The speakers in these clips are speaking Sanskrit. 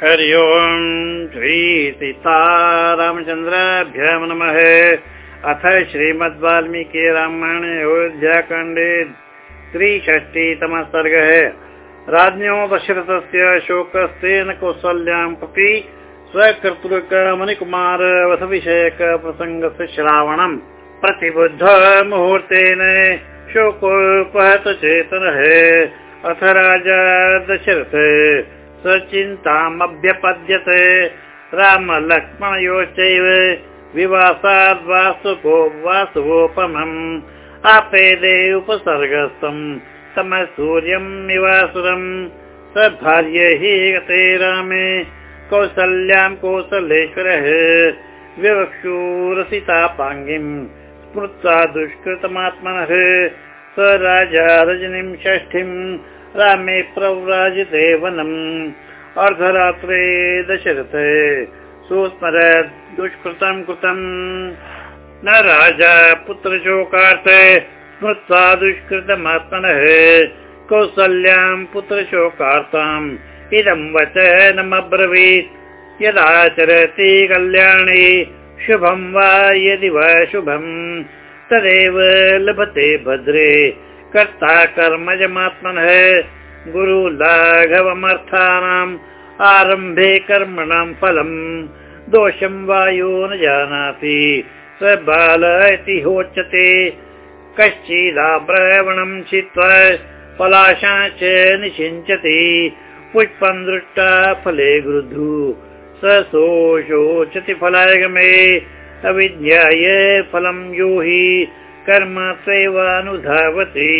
हरि ओम् श्री सीतारामचन्द्राभ्यां नमः। अथ श्रीमद् वाल्मीकि रामायणे अयोध्याकाण्डे त्रिषष्टितमः सर्गः राज्ञो दशरथस्य शोकस्तेन कौसल्यां प्रति स्वकर्तृकमणिकुमार वसविषयक प्रसङ्गस्य श्रावणम् प्रतिबुद्ध मुहूर्तेन शोकोपहत चेतनः अथ राजा दशरथ चिन्तामभ्यपद्यते रामलक्ष्मणयोश्चैव विवासाद् वासुको वासुवोपमम् आपेदे उपसर्गस्थम्। सूर्यम् निवासुरम्। स भार्य हि गते रामे। कौसल्यां कौसलेश्वरः। विवक्षूरसितापाङ्गिम् स्मृत्वा दुष्कृतमात्मनः। स राजा रजनीं षष्ठीम् रामे प्रव्राजिते वनम् अर्धरात्रे दशरथे सुस्मर दुष्कृतं कृतम्। न राजा पुत्रशोकार्थे स्मृत्वा दुष्कृतमात्मनः कौसल्यां पुत्रशोकार्ताम् इदं वचनमब्रवीत् यदाचरति कल्याणी शुभं वा यदि वा शुभम् तदेव लभते भद्रे कर्ता कर्मजमात्मनः गुरु लाघवमर्थानाम् आरम्भे कर्मणां फलम्। दोषं वायो न जानाति। स बाल इति होच्यते। कश्चिदाब्रवणं चित्वा पलाशा च निषिञ्चति। पुष्पं दृष्टा फले गृधु स सोचति फलागमे अविज्ञाय फलं यो हि कर्म त्वैवानुधावति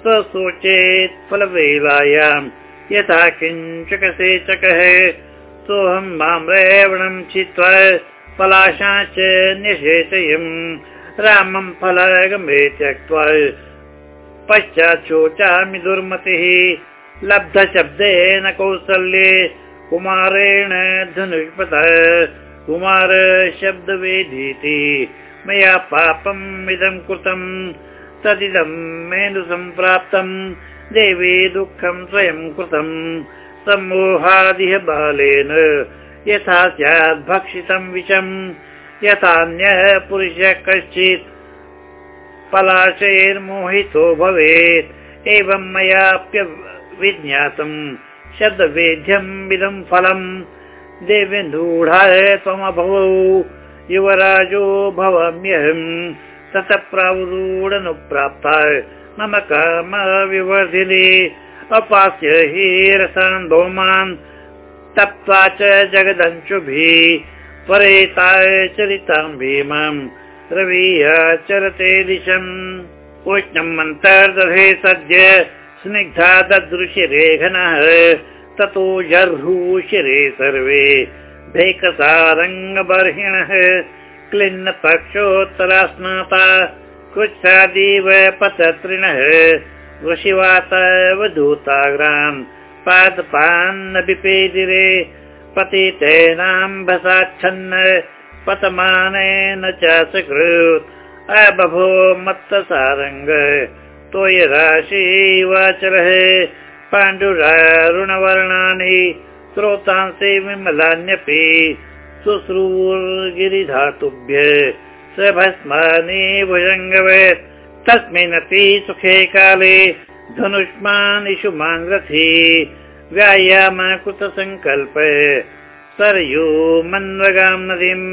स्वशोचेत् फलवेलायाम् यथा किञ्चकसेचकः सोऽहं मां रेवणं चित्वा पलाशा च न्यषेचयम् रामं फलगमे त्यक्त्वा पश्चात् शोचामि दुर्मतिः। लब्धशब्देन कौसल्ये कुमारेण धनुष्पथ कुमार शब्दवेदीति मया पापम् इदं कृतम् तदिदं मेनु सम्प्राप्तम् देवी दुःखं स्वयं कृतम्। सम्मोहादिह बालेन यथा स्यात् भक्षितं विषम् यथान्यः पुरुषः कश्चित् पलाशैर्मोहितो भवेत्। एवं मयाप्यविज्ञातम् शब्दवेद्यम् इदं फलम्। देवेन्दूढाय त्वमभवौ युवराजो भवाम्यहम्। ततः प्रावरूढनुप्राप्ता मम काम विवर्धिनि। अपास्य हि रसान् भौमान् तप्त्वा च जगदंशुभिः परेताय चरितां भीमाम्। रवीयाचरते दिशम्। उष्णम् अन्तर्दधे सद्य स्निग्धा ददृशिरे घनः ततो जर्हुशिरे सर्वे भेकसारङ्गबर्हिणः क्लिन्न पक्षोत्तरा स्नाता कृच्छादीव पतत्रिणः पादपान्न विपेदिरे पतितेनाम्भसाच्छन्न पतमानेन च सकृत् अबभो मत्तसारङ्ग। तोयराशिवाचरः पाण्डुरारुणवर्णानि श्रोतांसि विमलान्यपि शुश्रूर्गिरिधातुभ्य स भस्मानि भुजङ्गवेत् तस्मिन्नपि सुखे काले धनुष्मानिषु माङ्गथि व्यायाम कृतसङ्कल्प सरयू नदीम्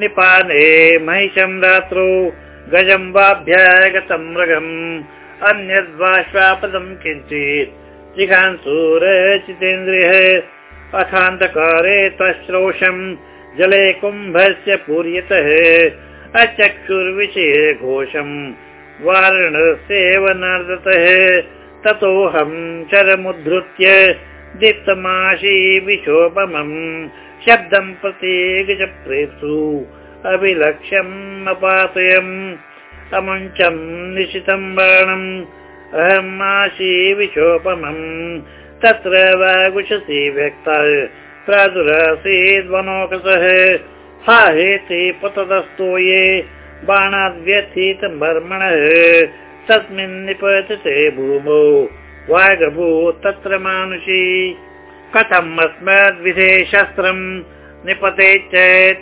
निपाने महिषं रात्रौ गजं वाभ्यागतं मृगम्। अन्यद्वा श्वापदं किञ्चित्। जिघांसूरचितेन्द्रियः अथान्धकारे तश्रोषम् जले कुम्भस्य पूर्यतः अचक्षुर्विषये घोषम् वारणसेव नर्दतः ततोऽहम् चरमुद्धृत्य दीप्तमाशी विशोपमम् शब्दम् प्रति गजप्रेसु अभिलक्ष्यम् अपातयम् अमुञ्चम् निशितम् बाणम् अहमाशी विशोपमम् तत्र वागुषसि व्यक्ता। प्रादुरासीद्वनोकसः हा हेति पतदस्तो ये बाणाद्व्यथितमर्मणः तस्मिन् निपतते भूमौ वागभूत् तत्र मानुषी। कथम् अस्मद्विधे शस्त्रम् निपते च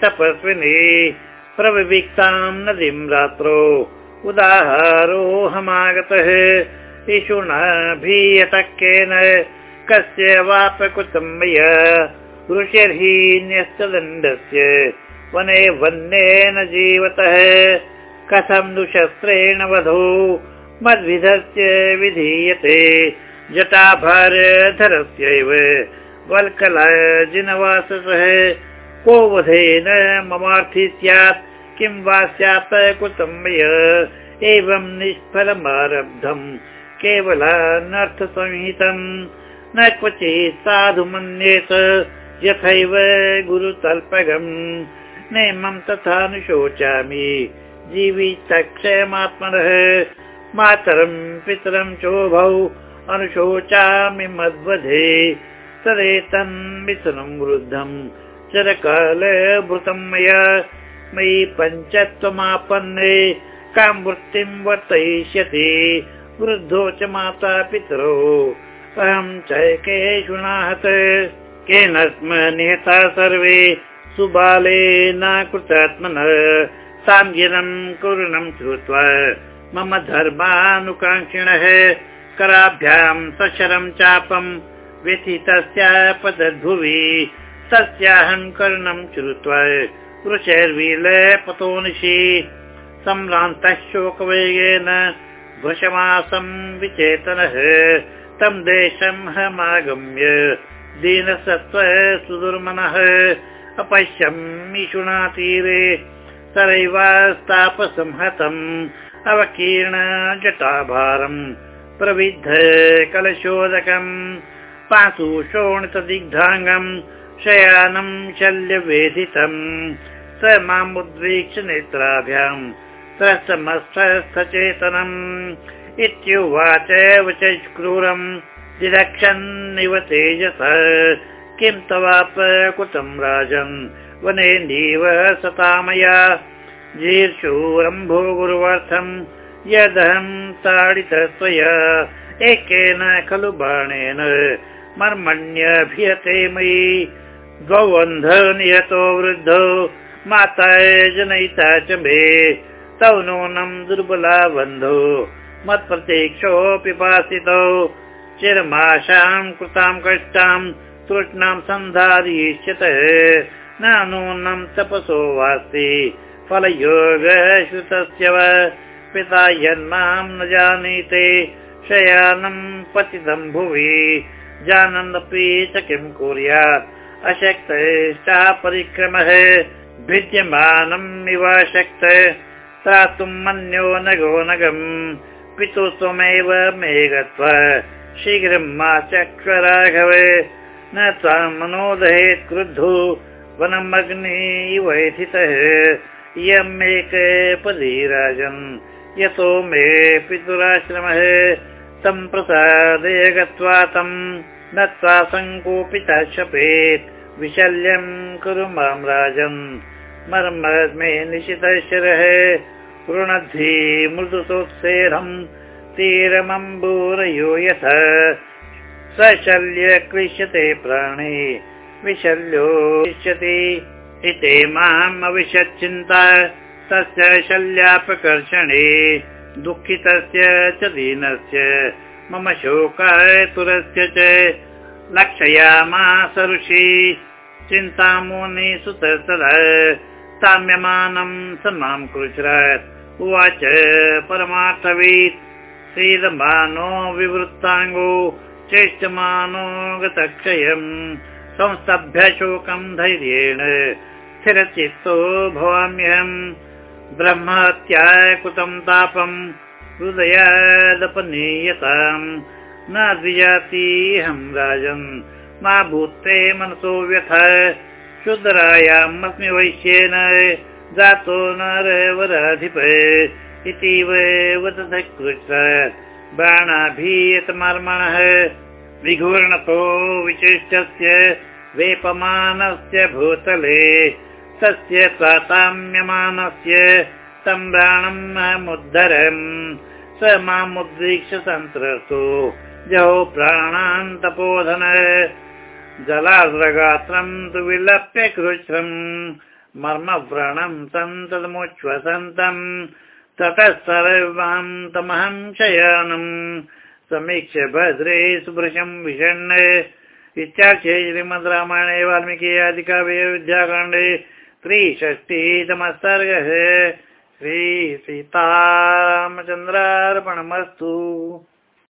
तपस्विनी। प्रविविक्ताम् नदीम् रात्रौ उदाहारोऽहमागतः केन कस्य वापकुतुम्बय ऋषिर्हीन्यश्च दण्डस्य वने वन्येन जीवतः। कथं नु शस्त्रेण वधो? मद्विधस्य विधीयते। जटाभारधरस्यैव वल्कलजिनवाससः। को वधेन ममार्थी स्यात्? किं वा स्यात् कुतुम्बय एवं निष्फलमारब्धम् केवलानर्थसंहितम् न क्वचित् साधु मन्येत यथैव गुरुतल्पगम्। नेमं तथा नु शोचामि जीवितक्षयमात्मनः मातरं पितरं चोभौ अनुशोचामि मद्वधे। तदेतन्मिथुनं वृद्धम् चरकालभृतं मया। मयि पञ्चत्वमापन्ने कां वृत्तिं वर्तयिष्यति। वृद्धो च माता पितरो नाहत केन स्म निहता सर्वे सुबाले न कृतात्मनः। साम्यनं कुरुणं श्रुत्वा मम धर्मानुकाङ्क्षिणः कराभ्यां सशरं चापं व्यथितस्य पदद्भुवि तस्याहं कर्णं श्रुत्वा वृषैर्विलपतो निशि सम्भ्रान्तः शोकवेगेन भृशमासं विचेतनः तं देशं हमागम्य दीनसत्त्व सुदुर्मनः अपश्यम् तीरे सरैवास्तापसंहतम् अवकीर्ण जटाभारम् प्रविद्ध कलशोदकम् पातु शोणितदिग्धाङ्गम् शयानं शल्यवेदितम् स मामुद्वीक्ष नेत्राभ्याम् सचेतनम् इत्युवाच वच क्रूरम् दिदक्षन्निव तेजस। किं तवाप कुतं राजन्? वने नीव सतामया जीर्षूरम्भो गुरुवार्थम् यदहं ताडित त्वया एकेन खलु बाणेन मर्मण्यभियते मयि। द्वौ अन्ध नियतो वृद्धौ माता जनयिता च मे। तौ नूनं दुर्बला बन्धो मत्प्रतीक्षोऽपि पासितौ चिरमाशां कृतां कष्टां तृष्णां सन्धारयिष्यत। न नूनं तपसो वास्ति। फलयोग श्रुतस्य वा पिता यन्मां न जानीते। शयानं पतितं भुवि। जानन्नपि च किं कुर्यात्। अशक्तश्चा परिक्रमः। भिद्यमानम् इव शक्त त्रातुं मन्यो नगो नगम् पितु त्वमेव मे गत्वा शीघ्रं मा चक्राघव न त्वां मनोदयेत् क्रुद्धो वनमग्नि स्थितः इयम् एकपदी राजन्। यतो मे पितुराश्रमः। सम्प्रसादय गत्वा तं नत्वा सङ्कोपिता शपेत्। विशल्यं कुरु मां राजन्। मर्मस्मे निशितशिरः वृणद्धि मृदुसोत्सेरम् तीरमम्बूरयो यथ। सशल्य क्लिश्यते प्राणे विशल्यो इष्यति इति माम् अविशच्चिन्ता तस्य शल्यापकर्षणे दुःखितस्य च दीनस्य। मम शोकातुरस्य च लक्षयामास ऋषि। चिन्तामुनि सुत साम्यमानम् स मां कृच्छ्रत् उवाच परमार्थवीत्। श्रीदमानो विवृत्ताङ्गो चेष्टमानो गतक्षयम्। संस्तभ्य शोकम् धैर्येण स्थिरचित्तो भवाम्यहम्। ब्रह्मत्याय कृतम् तापम् हृदयादपनीयताम्। न द्विजातीहं राजन्। मा भूते मनसो व्यथ। शुद्धरायामस्मि वैश्येन जातो नरवराधिप इतीव वदथ कृष्ण बाणाभीयतमर्मणः विघूर्णतो विशिष्टस्य वेपमानस्य भूतले। तस्य स्वाताम्यमानस्य सम्भ्राणम् स मामुद्वीक्ष्य सन्त्रसो जौ प्राणान्तपोधन जलाद्रगात्रम् तु विलप्य कृच्छ्रम् मर्मव्रणम् सन्ततमुच्छ्वसन्तम् ततः तमहं शयानम् समीक्ष्य भद्रे सुभृशम् विषण् इत्याख्ये श्रीमद् रामायणे वाल्मीकि आदिकाव्ये विद्याकाण्डे त्रिषष्टितमः सर्गः। श्रीसीतारामचन्द्रार्पणमस्तु